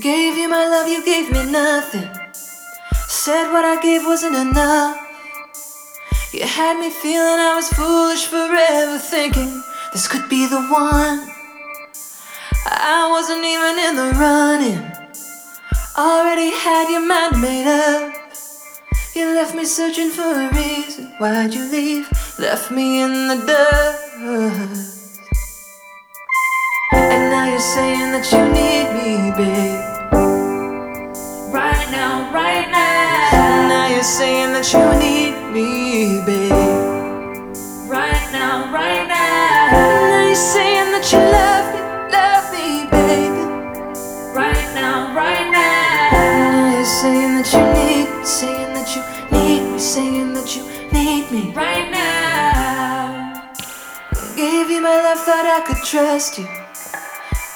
Gave you my love, you gave me nothing. Said what I gave wasn't enough. You had me feeling I was foolish forever, thinking this could be the one. I wasn't even in the running. Already had your mind made up. You left me searching for a reason. Why'd you leave? Left me in the dust. And now you're saying that you need me, babe. That you need me, babe. Right now, right now. Now you're saying that you love me, love me, baby. Right now, right now. Now you're saying that you need me, saying that you need me, saying that you need me. Right now. Gave you my love, thought I could trust you.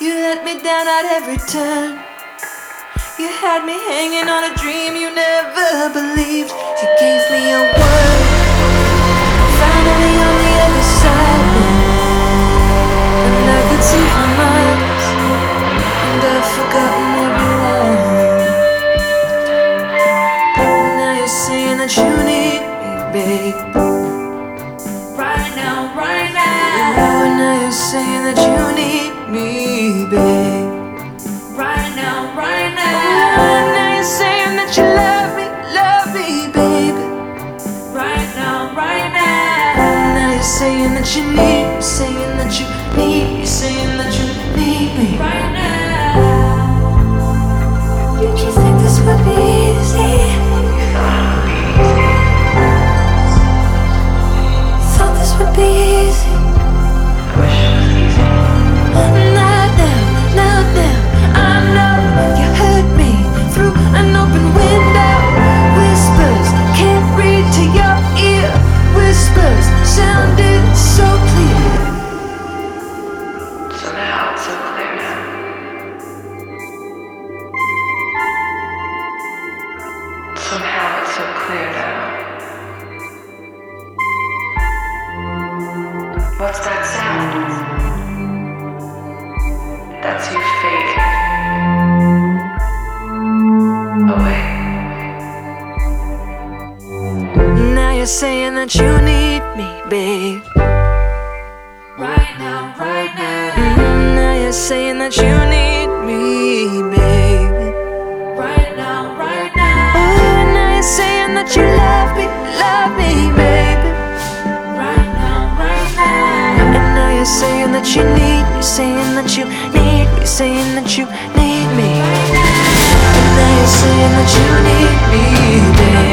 You let me down at every turn. You had me hanging on a dream you never believed. Saying that you need me, you're saying that you need me, saying that you need me, saying that you need me. Right now. Oh, saying that you need me, babe. you need me, saying that you need me, saying that you need me. And now you're saying that you need me, babe.